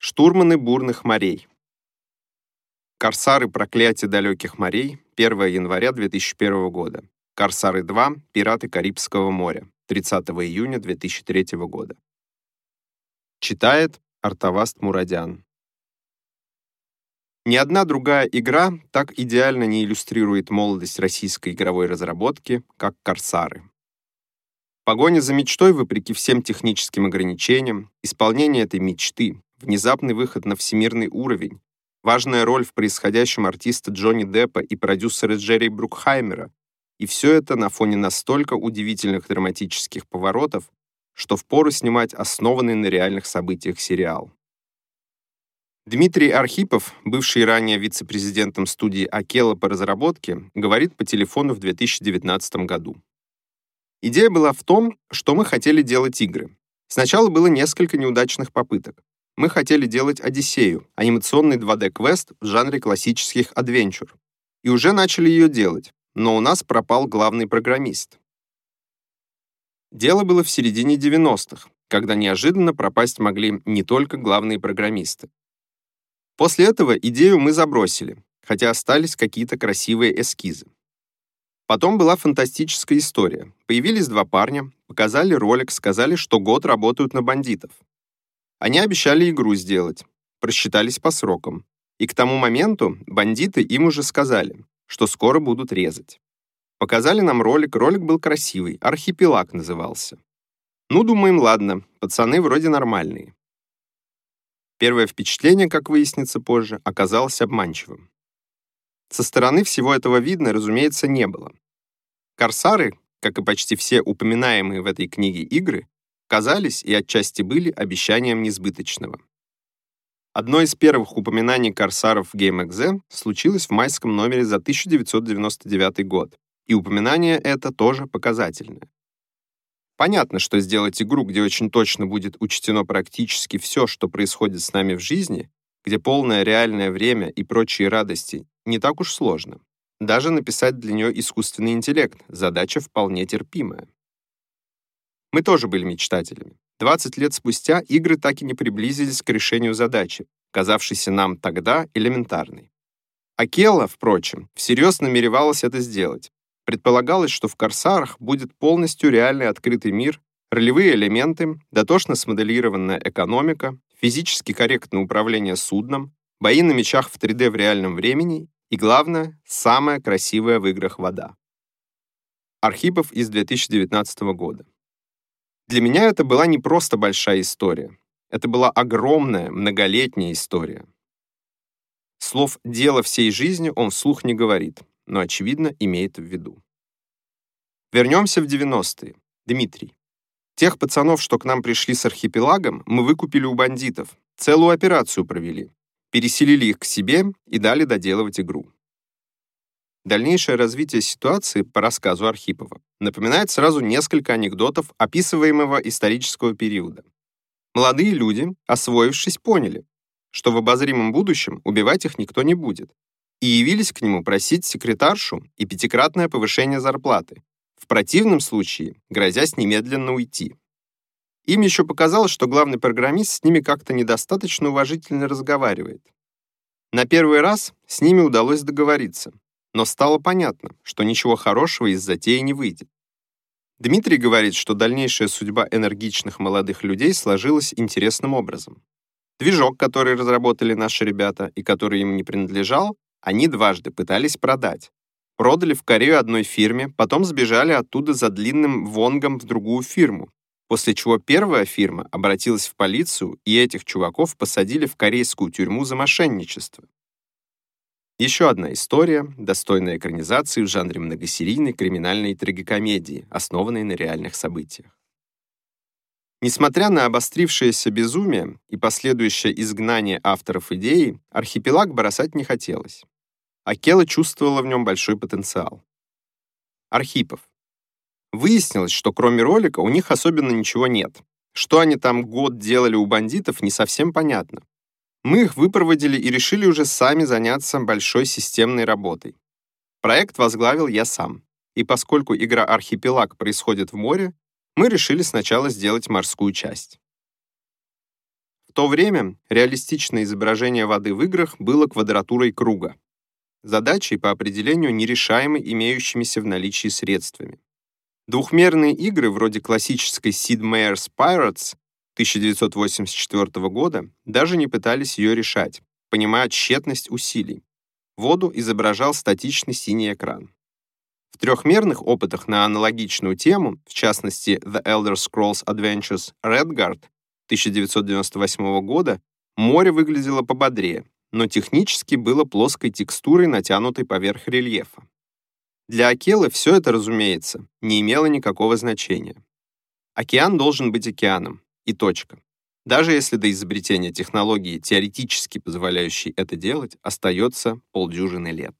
Штурманы бурных морей. Корсары проклятия далеких морей. 1 января 2001 года. Корсары 2. Пираты Карибского моря. 30 июня 2003 года. Читает Артаваст Мурадян. Ни одна другая игра так идеально не иллюстрирует молодость российской игровой разработки, как «Корсары». Погоня за мечтой, вопреки всем техническим ограничениям, исполнение этой мечты, внезапный выход на всемирный уровень, важная роль в происходящем артиста Джонни Деппа и продюсера Джерри Брукхаймера, и все это на фоне настолько удивительных драматических поворотов, что впору снимать основанный на реальных событиях сериал. Дмитрий Архипов, бывший ранее вице-президентом студии Акела по разработке, говорит по телефону в 2019 году. Идея была в том, что мы хотели делать игры. Сначала было несколько неудачных попыток. Мы хотели делать «Одиссею», анимационный 2D-квест в жанре классических адвенчур. И уже начали ее делать, но у нас пропал главный программист. Дело было в середине 90-х, когда неожиданно пропасть могли не только главные программисты. После этого идею мы забросили, хотя остались какие-то красивые эскизы. Потом была фантастическая история. Появились два парня, показали ролик, сказали, что год работают на бандитов. Они обещали игру сделать, просчитались по срокам. И к тому моменту бандиты им уже сказали, что скоро будут резать. Показали нам ролик, ролик был красивый, «Архипелаг» назывался. Ну, думаем, ладно, пацаны вроде нормальные. Первое впечатление, как выяснится позже, оказалось обманчивым. Со стороны всего этого видно, разумеется, не было. Корсары, как и почти все упоминаемые в этой книге игры, казались и отчасти были обещанием несбыточного. Одно из первых упоминаний корсаров в GameXZ случилось в майском номере за 1999 год, и упоминание это тоже показательное. Понятно, что сделать игру, где очень точно будет учтено практически все, что происходит с нами в жизни, где полное реальное время и прочие радости, не так уж сложно. Даже написать для нее искусственный интеллект — задача вполне терпимая. Мы тоже были мечтателями. 20 лет спустя игры так и не приблизились к решению задачи, казавшейся нам тогда элементарной. Акела, впрочем, всерьез намеревалась это сделать, Предполагалось, что в «Корсарах» будет полностью реальный открытый мир, ролевые элементы, дотошно смоделированная экономика, физически корректное управление судном, бои на мечах в 3D в реальном времени и, главное, самая красивая в играх вода. Архипов из 2019 года. Для меня это была не просто большая история. Это была огромная, многолетняя история. Слов «дело всей жизни» он вслух не говорит, но, очевидно, имеет в виду. Вернемся в 90-е. Дмитрий. Тех пацанов, что к нам пришли с архипелагом, мы выкупили у бандитов, целую операцию провели, переселили их к себе и дали доделывать игру. Дальнейшее развитие ситуации по рассказу Архипова напоминает сразу несколько анекдотов описываемого исторического периода. Молодые люди, освоившись, поняли, что в обозримом будущем убивать их никто не будет, и явились к нему просить секретаршу и пятикратное повышение зарплаты, в противном случае грозясь немедленно уйти. Им еще показалось, что главный программист с ними как-то недостаточно уважительно разговаривает. На первый раз с ними удалось договориться, но стало понятно, что ничего хорошего из затеи не выйдет. Дмитрий говорит, что дальнейшая судьба энергичных молодых людей сложилась интересным образом. Движок, который разработали наши ребята и который им не принадлежал, они дважды пытались продать. Продали в Корею одной фирме, потом сбежали оттуда за длинным вонгом в другую фирму, после чего первая фирма обратилась в полицию, и этих чуваков посадили в корейскую тюрьму за мошенничество. Еще одна история, достойная экранизации в жанре многосерийной криминальной трагикомедии, основанной на реальных событиях. Несмотря на обострившееся безумие и последующее изгнание авторов идеи, архипелаг бросать не хотелось. Акела чувствовала в нем большой потенциал. Архипов. Выяснилось, что кроме ролика у них особенно ничего нет. Что они там год делали у бандитов, не совсем понятно. Мы их выпроводили и решили уже сами заняться большой системной работой. Проект возглавил я сам. И поскольку игра «Архипелаг» происходит в море, мы решили сначала сделать морскую часть то время реалистичное изображение воды в играх было квадратурой круга. Задачей по определению нерешаемой имеющимися в наличии средствами. Двухмерные игры вроде классической Sid Meier's Pirates 1984 года даже не пытались ее решать, понимая тщетность усилий. Воду изображал статичный синий экран. В трехмерных опытах на аналогичную тему, в частности The Elder Scrolls Adventures Redguard 1998 года, море выглядело пободрее, но технически было плоской текстурой, натянутой поверх рельефа. Для Акелы все это, разумеется, не имело никакого значения. Океан должен быть океаном, и точка. Даже если до изобретения технологии, теоретически позволяющей это делать, остается полдюжины лет.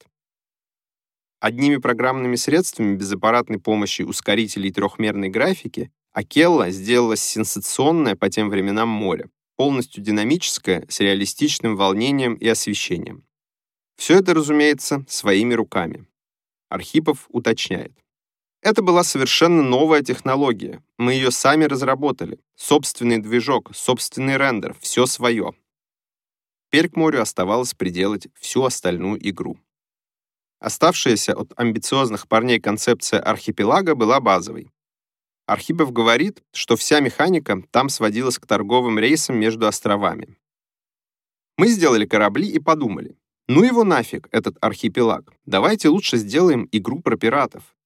Одними программными средствами без аппаратной помощи ускорителей трехмерной графики Акелла сделала сенсационное по тем временам море, полностью динамическое, с реалистичным волнением и освещением. Все это, разумеется, своими руками. Архипов уточняет. Это была совершенно новая технология. Мы ее сами разработали. Собственный движок, собственный рендер, все свое. Теперь морю оставалось приделать всю остальную игру. Оставшаяся от амбициозных парней концепция архипелага была базовой. Архипов говорит, что вся механика там сводилась к торговым рейсам между островами. Мы сделали корабли и подумали, ну его нафиг, этот архипелаг, давайте лучше сделаем игру про пиратов.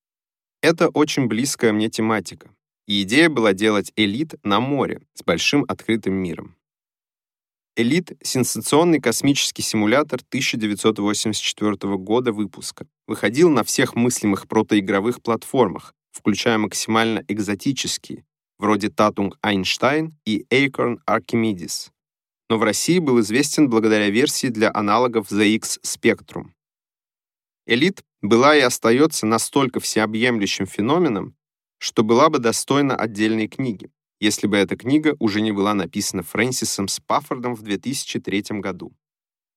Это очень близкая мне тематика. И идея была делать «Элит» на море с большим открытым миром. «Элит» — сенсационный космический симулятор 1984 года выпуска. Выходил на всех мыслимых протоигровых платформах, включая максимально экзотические, вроде Tatung Einstein и Acorn Archimedes. Но в России был известен благодаря версии для аналогов ZX Spectrum. Элит была и остается настолько всеобъемлющим феноменом, что была бы достойна отдельной книги, если бы эта книга уже не была написана Фрэнсисом Спаффордом в 2003 году.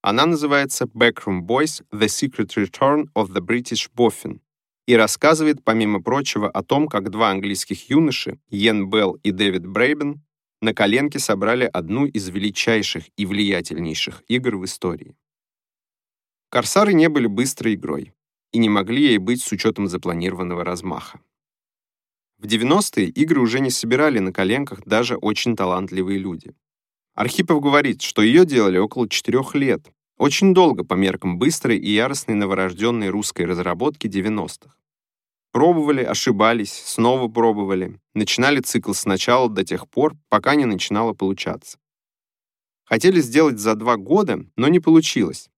Она называется Backroom Boys – The Secret Return of the British Boffin и рассказывает, помимо прочего, о том, как два английских юноши, Йен Белл и Дэвид Брейбен, на коленке собрали одну из величайших и влиятельнейших игр в истории. Корсары не были быстрой игрой и не могли ей быть с учетом запланированного размаха. В 90-е игры уже не собирали на коленках даже очень талантливые люди. Архипов говорит, что ее делали около четырех лет, очень долго по меркам быстрой и яростной новорожденной русской разработки 90-х. Пробовали, ошибались, снова пробовали, начинали цикл сначала до тех пор, пока не начинало получаться. Хотели сделать за два года, но не получилось,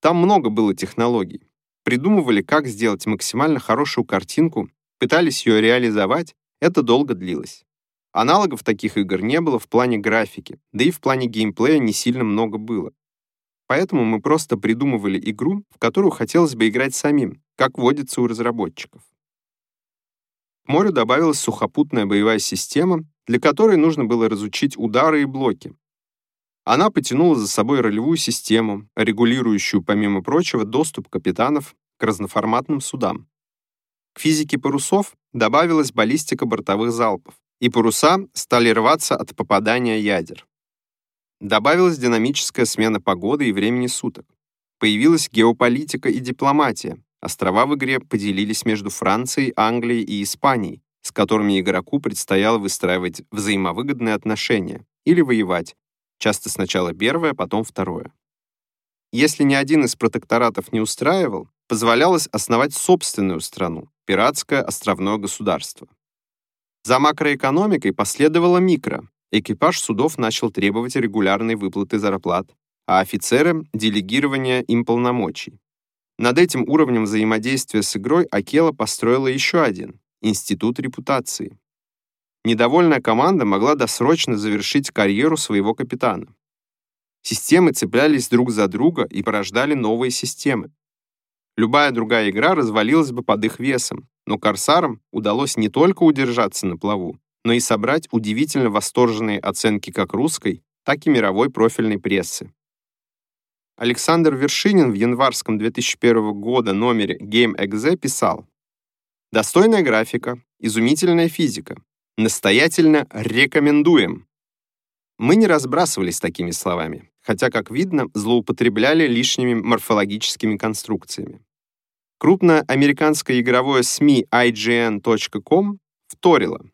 там много было технологий. Придумывали, как сделать максимально хорошую картинку, пытались ее реализовать, это долго длилось. Аналогов таких игр не было в плане графики, да и в плане геймплея не сильно много было. Поэтому мы просто придумывали игру, в которую хотелось бы играть самим, как водится у разработчиков. К морю добавилась сухопутная боевая система, для которой нужно было разучить удары и блоки, она потянула за собой ролевую систему, регулирующую, помимо прочего, доступ капитанов к разноформатным судам. К физике парусов добавилась баллистика бортовых залпов, и паруса стали рваться от попадания ядер. Добавилась динамическая смена погоды и времени суток. Появилась геополитика и дипломатия. Острова в игре поделились между Францией, Англией и Испанией, с которыми игроку предстояло выстраивать взаимовыгодные отношения или воевать, часто сначала первое, потом второе. Если ни один из протекторатов не устраивал, позволялось основать собственную страну – пиратское островное государство. За макроэкономикой последовало микро. Экипаж судов начал требовать регулярной выплаты зарплат, а офицеры – делегирования им полномочий. Над этим уровнем взаимодействия с игрой Акела построила еще один – Институт репутации. Недовольная команда могла досрочно завершить карьеру своего капитана. Системы цеплялись друг за друга и порождали новые системы. Любая другая игра развалилась бы под их весом, но корсарам удалось не только удержаться на плаву, но и собрать удивительно восторженные оценки как русской, так и мировой профильной прессы. Александр Вершинин в январском 2001 года номере Game.exe писал «Достойная графика, изумительная физика, Настоятельно рекомендуем. Мы не разбрасывались такими словами, хотя, как видно, злоупотребляли лишними морфологическими конструкциями. Крупное американское игровое СМИ IGN.com вторило.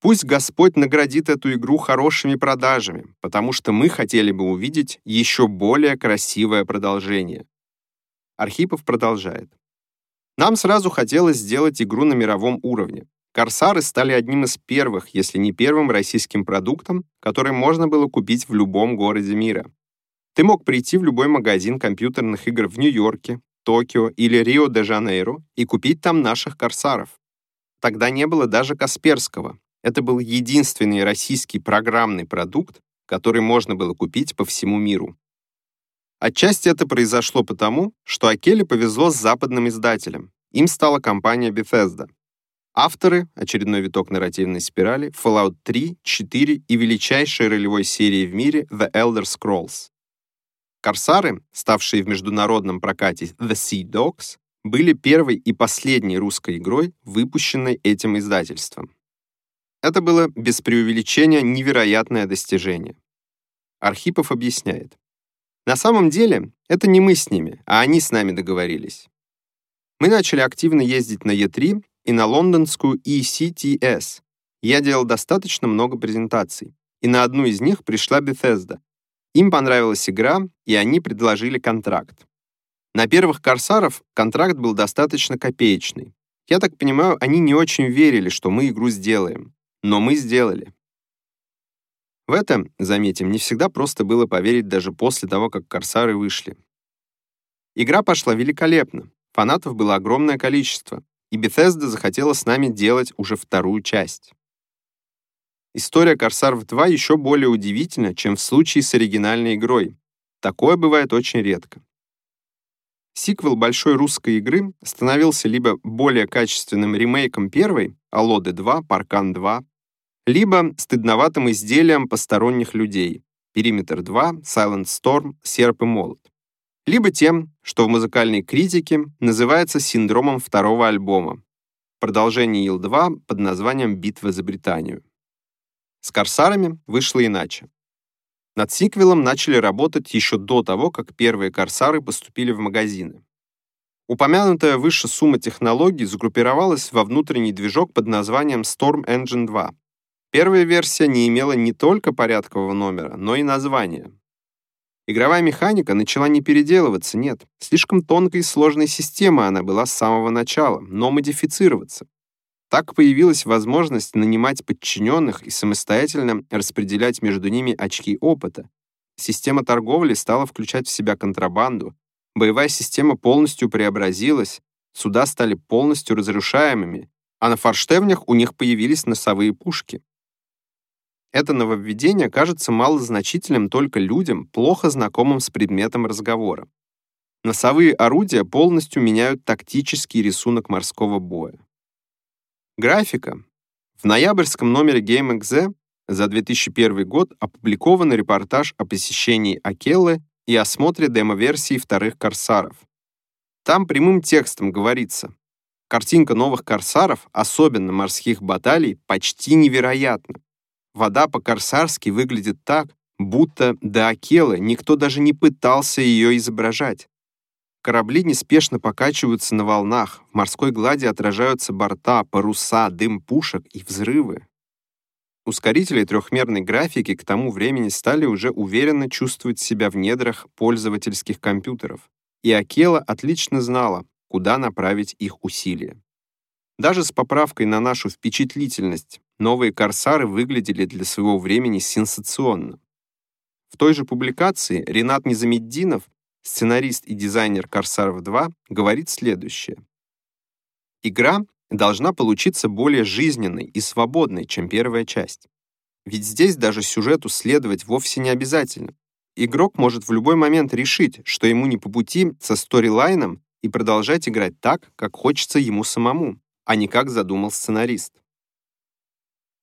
Пусть Господь наградит эту игру хорошими продажами, потому что мы хотели бы увидеть еще более красивое продолжение. Архипов продолжает. Нам сразу хотелось сделать игру на мировом уровне. Корсары стали одним из первых, если не первым российским продуктом, который можно было купить в любом городе мира. Ты мог прийти в любой магазин компьютерных игр в Нью-Йорке, Токио или Рио-де-Жанейро и купить там наших корсаров. Тогда не было даже Касперского, это был единственный российский программный продукт, который можно было купить по всему миру. Отчасти это произошло потому, что Акеле повезло с западным издателем. Им стала компания Bethesda. Авторы, очередной виток нарративной спирали, Fallout 3, 4 и величайшей ролевой серии в мире The Elder Scrolls. Корсары, ставшие в международном прокате The Sea Dogs, были первой и последней русской игрой, выпущенной этим издательством. Это было без преувеличения невероятное достижение. Архипов объясняет. На самом деле, это не мы с ними, а они с нами договорились. Мы начали активно ездить на E3 и на лондонскую ECTS. Я делал достаточно много презентаций, и на одну из них пришла Bethesda. Им понравилась игра, и они предложили контракт. На первых «Корсаров» контракт был достаточно копеечный. Я так понимаю, они не очень верили, что мы игру сделаем. Но мы сделали. В это, заметим, не всегда просто было поверить даже после того, как «Корсары» вышли. Игра пошла великолепно, фанатов было огромное количество, и Bethesda захотела с нами делать уже вторую часть. История «Корсаров 2» еще более удивительна, чем в случае с оригинальной игрой. Такое бывает очень редко. Сиквел большой русской игры становился либо более качественным ремейком первой, Алоды 2, Паркан 2, либо стыдноватым изделием посторонних людей Периметр 2, Silent Storm, Серп и Молот. Либо тем, что в музыкальной критике называется синдромом второго альбома, продолжение Ил-2 под названием «Битва за Британию». С «Корсарами» вышло иначе. Над сиквелом начали работать еще до того, как первые «Корсары» поступили в магазины. Упомянутая выше сумма технологий сгруппировалась во внутренний движок под названием Storm Engine 2, Первая версия не имела не только порядкового номера, но и названия. Игровая механика начала не переделываться, нет. Слишком тонкой и сложной системой она была с самого начала, но модифицироваться. Так появилась возможность нанимать подчиненных и самостоятельно распределять между ними очки опыта. Система торговли стала включать в себя контрабанду, боевая система полностью преобразилась, суда стали полностью разрушаемыми, а на форштевнях у них появились носовые пушки. Это нововведение кажется малозначительным только людям, плохо знакомым с предметом разговора. Носовые орудия полностью меняют тактический рисунок морского боя. Графика. В ноябрьском номере GameXZ за 2001 год опубликован репортаж о посещении Акеллы и осмотре демо-версии вторых «Корсаров». Там прямым текстом говорится, картинка новых «Корсаров», особенно морских баталий, почти невероятна. Вода по-корсарски выглядит так, будто до Акелы никто даже не пытался ее изображать. Корабли неспешно покачиваются на волнах, в морской глади отражаются борта, паруса, дым пушек и взрывы. Ускорители трехмерной графики к тому времени стали уже уверенно чувствовать себя в недрах пользовательских компьютеров, и Акела отлично знала, куда направить их усилия. Даже с поправкой на нашу впечатлительность новые «Корсары» выглядели для своего времени сенсационно. В той же публикации Ренат Низамеддинов, сценарист и дизайнер «Корсаров 2», говорит следующее. Игра должна получиться более жизненной и свободной, чем первая часть. Ведь здесь даже сюжету следовать вовсе не обязательно. Игрок может в любой момент решить, что ему не по пути со сторилайном и продолжать играть так, как хочется ему самому а не как задумал сценарист.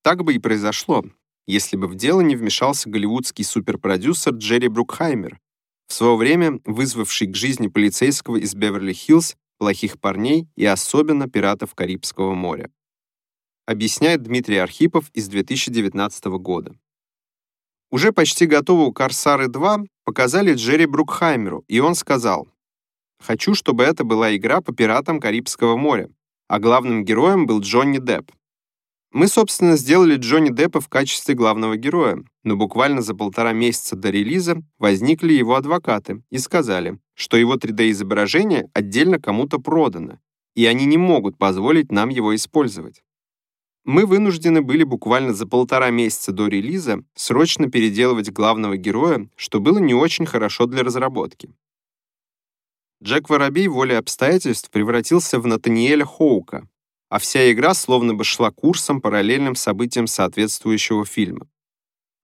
Так бы и произошло, если бы в дело не вмешался голливудский суперпродюсер Джерри Брукхаймер, в свое время вызвавший к жизни полицейского из Беверли-Хиллз, плохих парней и особенно пиратов Карибского моря. Объясняет Дмитрий Архипов из 2019 года. Уже почти готовую «Корсары 2» показали Джерри Брукхаймеру, и он сказал, «Хочу, чтобы это была игра по пиратам Карибского моря, а главным героем был Джонни Депп. Мы, собственно, сделали Джонни Деппа в качестве главного героя, но буквально за полтора месяца до релиза возникли его адвокаты и сказали, что его 3D-изображение отдельно кому-то продано, и они не могут позволить нам его использовать. Мы вынуждены были буквально за полтора месяца до релиза срочно переделывать главного героя, что было не очень хорошо для разработки. Джек Воробей волей обстоятельств превратился в Натаниэля Хоука, а вся игра словно бы шла курсом, параллельным событиям соответствующего фильма.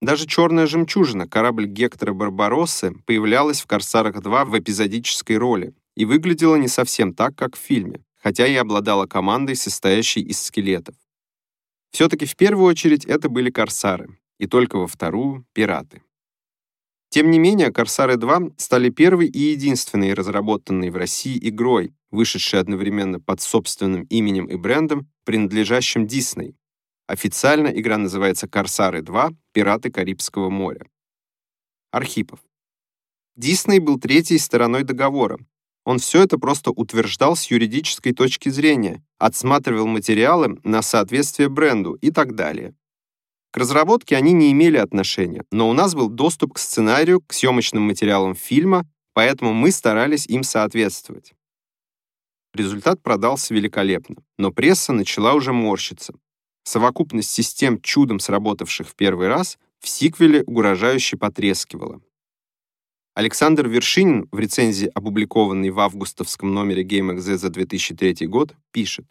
Даже «Черная жемчужина», корабль Гектора Барбароссы, появлялась в «Корсарах 2» в эпизодической роли и выглядела не совсем так, как в фильме, хотя и обладала командой, состоящей из скелетов. Все-таки в первую очередь это были «Корсары», и только во вторую — «Пираты». Тем не менее, «Корсары 2» стали первой и единственной разработанной в России игрой, вышедшей одновременно под собственным именем и брендом, принадлежащим Disney. Официально игра называется «Корсары 2. Пираты Карибского моря». Архипов. Дисней был третьей стороной договора. Он все это просто утверждал с юридической точки зрения, отсматривал материалы на соответствие бренду и так далее. К разработке они не имели отношения, но у нас был доступ к сценарию, к съемочным материалам фильма, поэтому мы старались им соответствовать. Результат продался великолепно, но пресса начала уже морщиться. Совокупность систем, чудом сработавших в первый раз, в сиквеле угрожающе потрескивала. Александр Вершинин в рецензии, опубликованной в августовском номере GameXZ за 2003 год, пишет.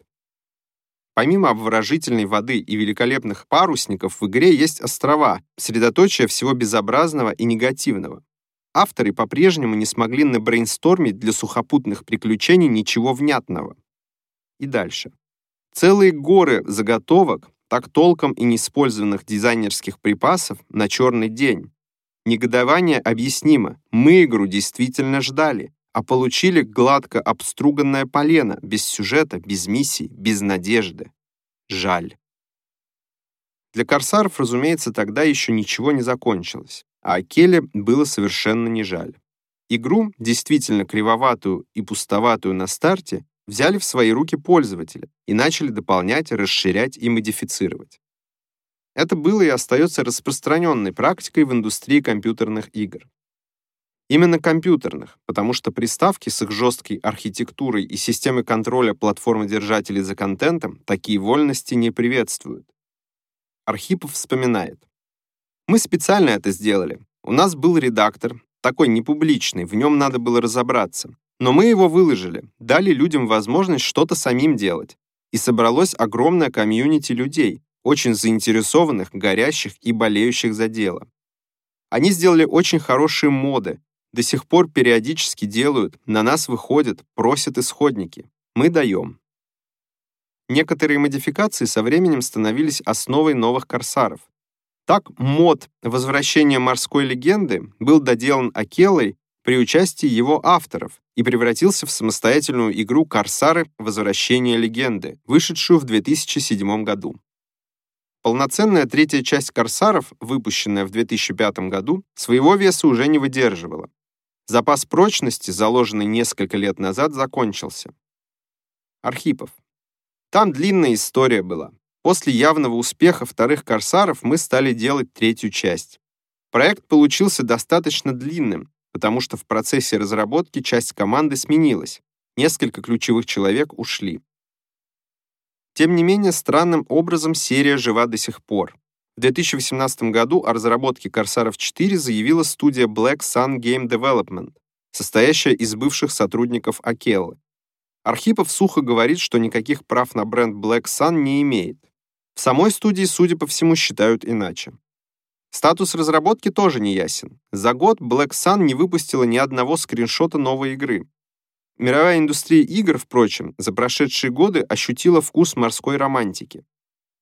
Помимо обворожительной воды и великолепных парусников, в игре есть острова, средоточие всего безобразного и негативного. Авторы по-прежнему не смогли набрейнстормить для сухопутных приключений ничего внятного. И дальше. Целые горы заготовок, так толком и неиспользованных дизайнерских припасов на черный день. Негодование объяснимо. Мы игру действительно ждали а получили гладко обструганное полено, без сюжета, без миссий, без надежды. Жаль. Для корсаров, разумеется, тогда еще ничего не закончилось, а Акеле было совершенно не жаль. Игру, действительно кривоватую и пустоватую на старте, взяли в свои руки пользователи и начали дополнять, расширять и модифицировать. Это было и остается распространенной практикой в индустрии компьютерных игр. Именно компьютерных, потому что приставки с их жесткой архитектурой и системой контроля платформодержателей за контентом такие вольности не приветствуют. Архипов вспоминает. Мы специально это сделали. У нас был редактор, такой непубличный, в нем надо было разобраться. Но мы его выложили, дали людям возможность что-то самим делать. И собралось огромное комьюнити людей, очень заинтересованных, горящих и болеющих за дело. Они сделали очень хорошие моды, до сих пор периодически делают, на нас выходят, просят исходники. Мы даем. Некоторые модификации со временем становились основой новых корсаров. Так, мод «Возвращение морской легенды» был доделан Акелой при участии его авторов и превратился в самостоятельную игру «Корсары. Возвращение легенды», вышедшую в 2007 году. Полноценная третья часть «Корсаров», выпущенная в 2005 году, своего веса уже не выдерживала. Запас прочности, заложенный несколько лет назад, закончился. Архипов. Там длинная история была. После явного успеха вторых «Корсаров» мы стали делать третью часть. Проект получился достаточно длинным, потому что в процессе разработки часть команды сменилась. Несколько ключевых человек ушли. Тем не менее, странным образом серия жива до сих пор. В 2018 году о разработке Корсаров 4 заявила студия Black Sun Game Development, состоящая из бывших сотрудников Акеллы. Архипов сухо говорит, что никаких прав на бренд Black Sun не имеет. В самой студии, судя по всему, считают иначе. Статус разработки тоже не ясен. За год Black Sun не выпустила ни одного скриншота новой игры. Мировая индустрия игр, впрочем, за прошедшие годы ощутила вкус морской романтики.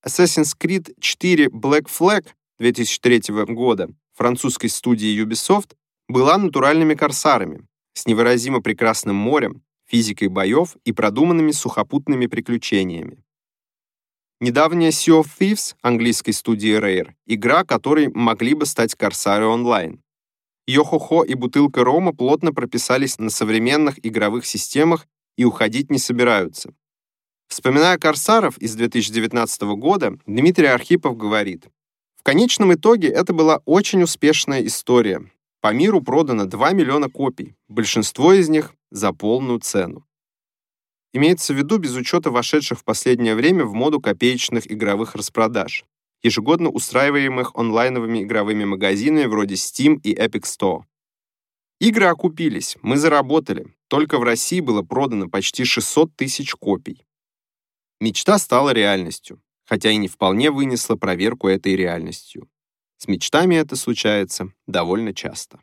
Assassin's Creed 4 Black Flag 2003 года французской студии Ubisoft была натуральными корсарами с невыразимо прекрасным морем, физикой боев и продуманными сухопутными приключениями. Недавняя Sea of Thieves английской студии Rare — игра, которой могли бы стать Корсары онлайн. Йо-хо-хо и бутылка рома плотно прописались на современных игровых системах и уходить не собираются. Вспоминая «Корсаров» из 2019 года, Дмитрий Архипов говорит, «В конечном итоге это была очень успешная история. По миру продано 2 миллиона копий, большинство из них за полную цену. Имеется в виду без учета вошедших в последнее время в моду копеечных игровых распродаж, ежегодно устраиваемых онлайновыми игровыми магазинами вроде Steam и Epic Store. Игры окупились, мы заработали. Только в России было продано почти 600 тысяч копий. Мечта стала реальностью, хотя и не вполне вынесла проверку этой реальностью. С мечтами это случается довольно часто.